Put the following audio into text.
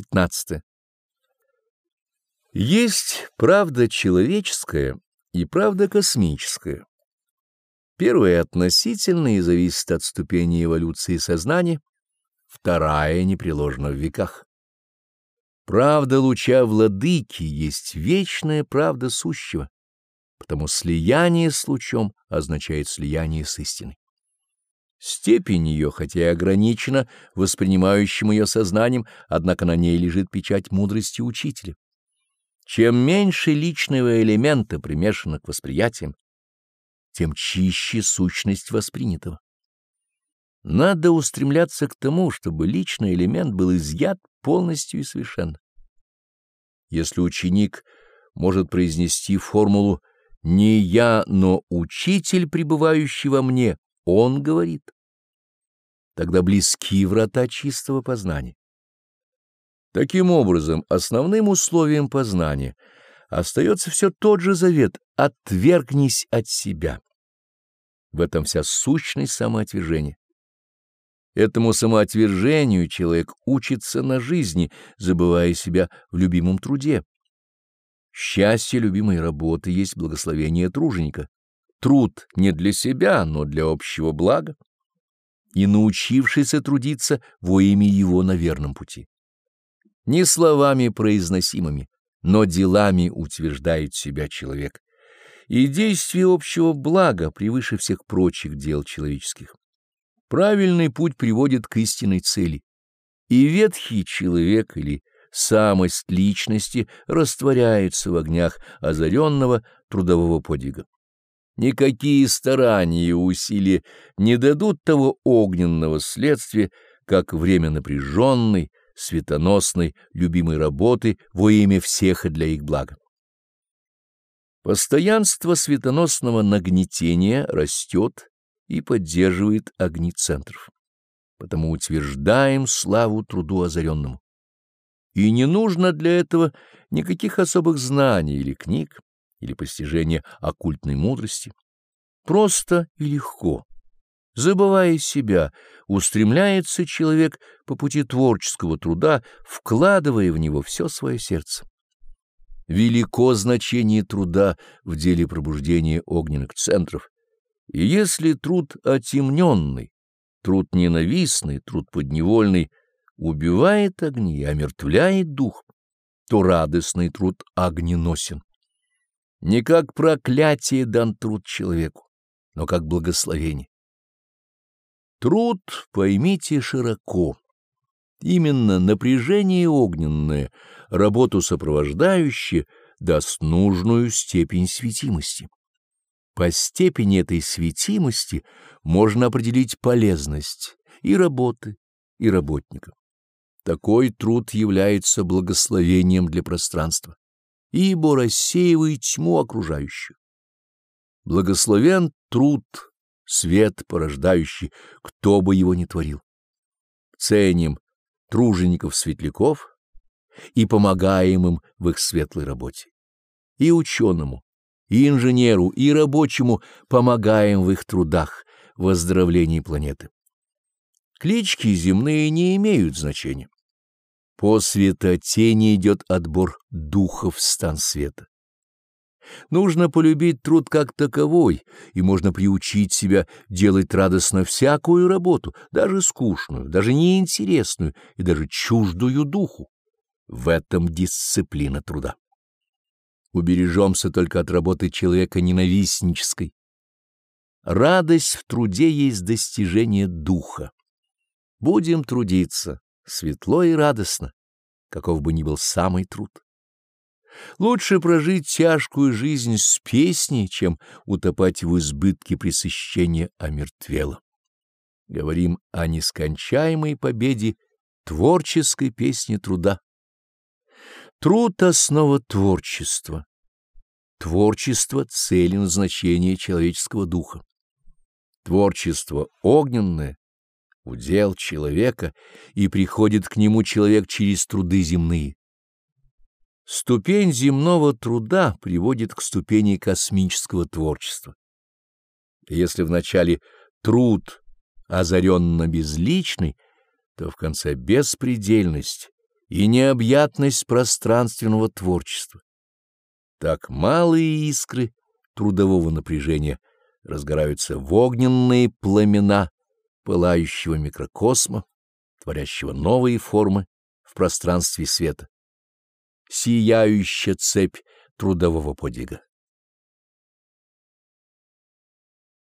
15. Есть правда человеческая и правда космическая. Первая относительная и зависит от ступени эволюции сознания, вторая непреложна в веках. Правда луча владыки есть вечная правда сущего, потому слияние с лучом означает слияние с истиной. Степень ее, хотя и ограничена воспринимающим ее сознанием, однако на ней лежит печать мудрости учителя. Чем меньше личного элемента примешано к восприятиям, тем чище сущность воспринятого. Надо устремляться к тому, чтобы личный элемент был изъят полностью и совершенно. Если ученик может произнести формулу «не я, но учитель, пребывающий во мне», он говорит. Тогда близки врата чистого познания. Таким образом, основным условием познания остается все тот же завет «отвергнись от себя». В этом вся сущность самоотвержения. Этому самоотвержению человек учится на жизни, забывая себя в любимом труде. Счастье любимой работы есть благословение труженика. Труд не для себя, но для общего блага. И научившийся трудиться во имя его на верном пути. Не словами произносимыми, но делами утверждает себя человек. И действие общего блага превыше всех прочих дел человеческих. Правильный путь приводит к истинной цели. И ветхий человек или самость личности растворяется в огнях озаренного трудового подвига. Никакие старания и усилия не дадут того огненного следствия, как время напряженной, светоносной, любимой работы во имя всех и для их блага. Постоянство светоносного нагнетения растет и поддерживает огни центров. Потому утверждаем славу труду озаренному. И не нужно для этого никаких особых знаний или книг, или постижения оккультной мудрости. Просто и легко. Забывая себя, устремляется человек по пути творческого труда, вкладывая в него все свое сердце. Велико значение труда в деле пробуждения огненных центров, и если труд отемненный, труд ненавистный, труд подневольный убивает огни, омертвляет дух, то радостный труд огненосен. Не как проклятие дан труд человеку, но как благословение. Труд, поймите широко, именно напряжение огненное, работу сопровождающее, даст нужную степень светимости. По степени этой светимости можно определить полезность и работы, и работника. Такой труд является благословением для пространства, ибо рассеивает тьму окружающую. Благословен труд, свет порождающий, кто бы его ни творил. Ценим тружеников-светляков и помогаем им в их светлой работе. И ученому, и инженеру, и рабочему помогаем в их трудах, в оздоровлении планеты. Клички земные не имеют значения. По светотени идет отбор духов в стан света. Нужно полюбить труд как таковой, и можно приучить себя делать радостно всякую работу, даже скучную, даже неинтересную и даже чуждую духу. В этом дисциплина труда убережемся только от работы человека ненавистнической. Радость в труде есть достижение духа. Будем трудиться светло и радостно, каков бы ни был самый труд. Лучше прожить тяжкую жизнь с песней, чем утопать в избытке пресыщения омертвела. Говорим о нескончаемой победе творческой песни труда. Труд — основа творчества. Творчество — цель и назначение человеческого духа. Творчество огненное — удел человека, и приходит к нему человек через труды земные. Ступень земного труда приводит к ступени космического творчества. Если вначале труд озаренно безличный, то в конце беспредельность и необъятность пространственного творчества. Так малые искры трудового напряжения разгораются в огненные пламена пылающего микрокосма, творящего новые формы в пространстве света. Сияющая цепь трудового подвига.